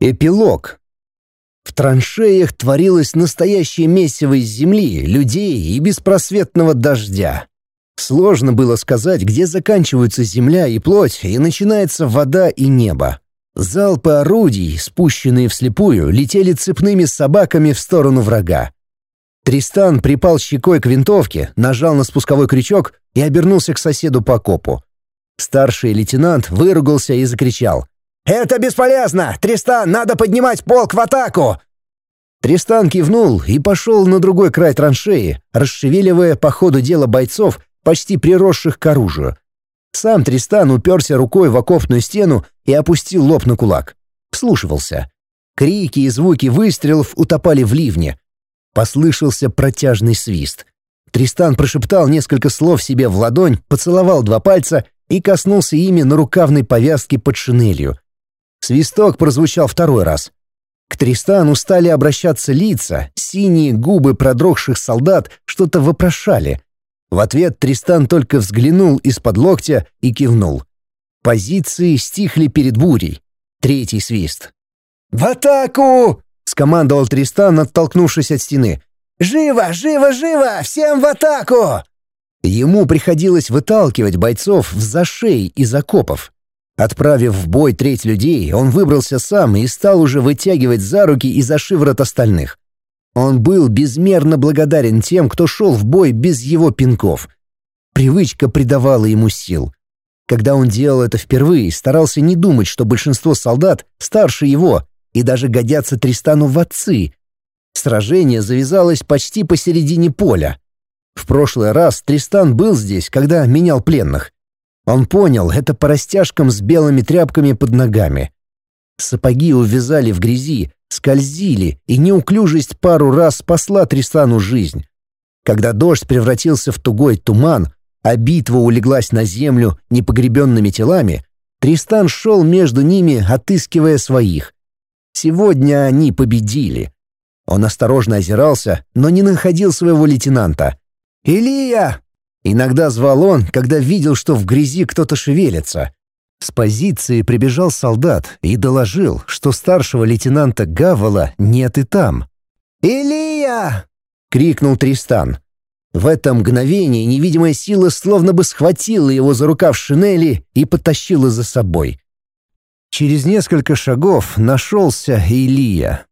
Эпилог. В траншеях творилось настоящее месиво из земли, людей и беспросветного дождя. Сложно было сказать, где заканчиваются земля и плоть, и начинается вода и небо. Залпы орудий, спущенные вслепую, летели цепными собаками в сторону врага. Тристан припал щекой к винтовке, нажал на спусковой крючок и обернулся к соседу по копу. Старший лейтенант выругался и закричал. «Это бесполезно! Тристан, надо поднимать полк в атаку!» Тристан кивнул и пошел на другой край траншеи, расшевеливая по ходу дела бойцов, почти приросших к оружию. Сам Тристан уперся рукой в окопную стену и опустил лоб на кулак. Вслушивался. Крики и звуки выстрелов утопали в ливне. Послышался протяжный свист. Тристан прошептал несколько слов себе в ладонь, поцеловал два пальца и коснулся ими на рукавной повязке под шинелью. Свисток прозвучал второй раз. К Тристану стали обращаться лица, синие губы продрогших солдат что-то вопрошали. В ответ Тристан только взглянул из-под локтя и кивнул. Позиции стихли перед бурей. Третий свист. «В атаку!» — скомандовал Тристан, оттолкнувшись от стены. «Живо, живо, живо! Всем в атаку!» Ему приходилось выталкивать бойцов в зашей из окопов. Отправив в бой треть людей, он выбрался сам и стал уже вытягивать за руки и за шиворот остальных. Он был безмерно благодарен тем, кто шел в бой без его пинков. Привычка придавала ему сил. Когда он делал это впервые, старался не думать, что большинство солдат старше его и даже годятся Тристану в отцы. Сражение завязалось почти посередине поля. В прошлый раз Тристан был здесь, когда менял пленных. Он понял это по растяжкам с белыми тряпками под ногами. Сапоги увязали в грязи, скользили, и неуклюжесть пару раз спасла Тристану жизнь. Когда дождь превратился в тугой туман, а битва улеглась на землю непогребенными телами, Тристан шел между ними, отыскивая своих. Сегодня они победили. Он осторожно озирался, но не находил своего лейтенанта. «Илия!» Иногда звал он, когда видел, что в грязи кто-то шевелится. С позиции прибежал солдат и доложил, что старшего лейтенанта Гавала нет и там. «Илия!» — крикнул Тристан. В это мгновение невидимая сила словно бы схватила его за рукав шинели и потащила за собой. Через несколько шагов нашелся Илия.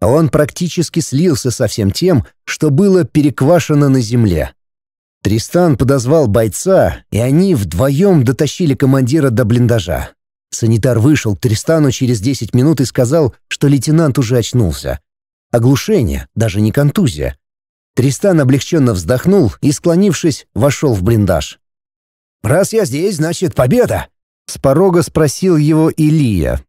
Он практически слился со всем тем, что было переквашено на земле. Тристан подозвал бойца, и они вдвоем дотащили командира до блиндажа. Санитар вышел к Тристану через 10 минут и сказал, что лейтенант уже очнулся. Оглушение, даже не контузия. Тристан облегченно вздохнул и, склонившись, вошел в блиндаж. «Раз я здесь, значит, победа!» — с порога спросил его Илия.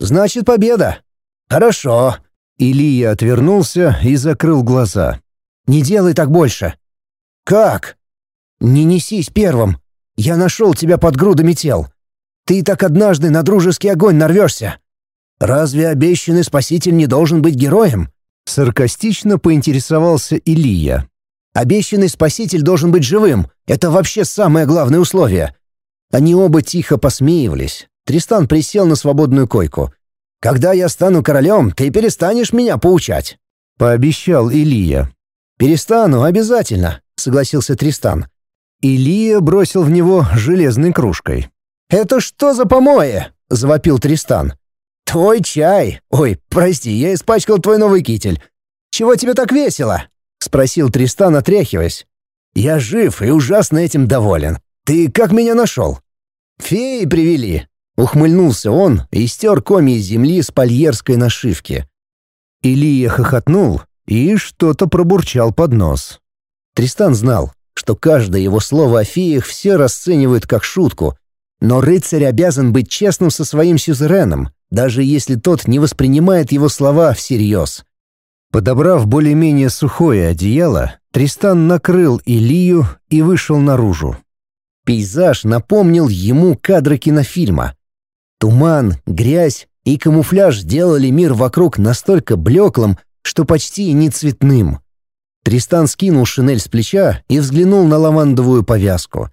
«Значит, победа!» «Хорошо!» Илия отвернулся и закрыл глаза. «Не делай так больше!» «Как?» «Не несись первым. Я нашел тебя под грудами тел. Ты так однажды на дружеский огонь нарвешься. Разве обещанный спаситель не должен быть героем?» Саркастично поинтересовался Илья. «Обещанный спаситель должен быть живым. Это вообще самое главное условие». Они оба тихо посмеивались. Тристан присел на свободную койку. «Когда я стану королем, ты перестанешь меня поучать», — пообещал Илья. «Перестану, обязательно. — согласился Тристан. Илия бросил в него железной кружкой. «Это что за помои?» — завопил Тристан. «Твой чай. Ой, прости, я испачкал твой новый китель. Чего тебе так весело?» — спросил Тристан, отряхиваясь. «Я жив и ужасно этим доволен. Ты как меня нашел?» «Феи привели», — ухмыльнулся он и стер коми земли с польерской нашивки. Илия хохотнул и что-то пробурчал под нос. Тристан знал, что каждое его слово о феях все расценивают как шутку, но рыцарь обязан быть честным со своим сюзереном, даже если тот не воспринимает его слова всерьез. Подобрав более-менее сухое одеяло, Тристан накрыл Илью и вышел наружу. Пейзаж напомнил ему кадры кинофильма. Туман, грязь и камуфляж делали мир вокруг настолько блеклым, что почти не цветным. Тристан скинул шинель с плеча и взглянул на лавандовую повязку.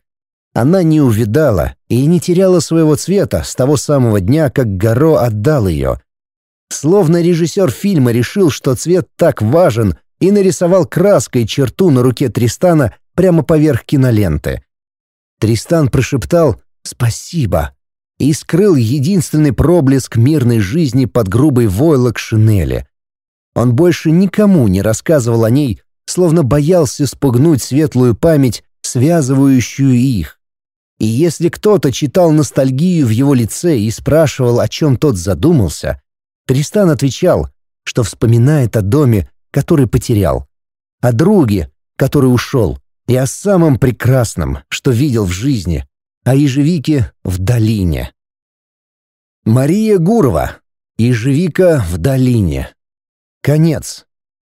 Она не увидала и не теряла своего цвета с того самого дня, как Горо отдал ее. Словно режиссер фильма решил, что цвет так важен, и нарисовал краской черту на руке Тристана прямо поверх киноленты. Тристан прошептал «Спасибо» и скрыл единственный проблеск мирной жизни под грубой войлок шинели. Он больше никому не рассказывал о ней, словно боялся спугнуть светлую память, связывающую их. И если кто-то читал ностальгию в его лице и спрашивал, о чем тот задумался, Тристан отвечал, что вспоминает о доме, который потерял, о друге, который ушел, и о самом прекрасном, что видел в жизни, о ежевике в долине. Мария Гурова. Ежевика в долине. Конец.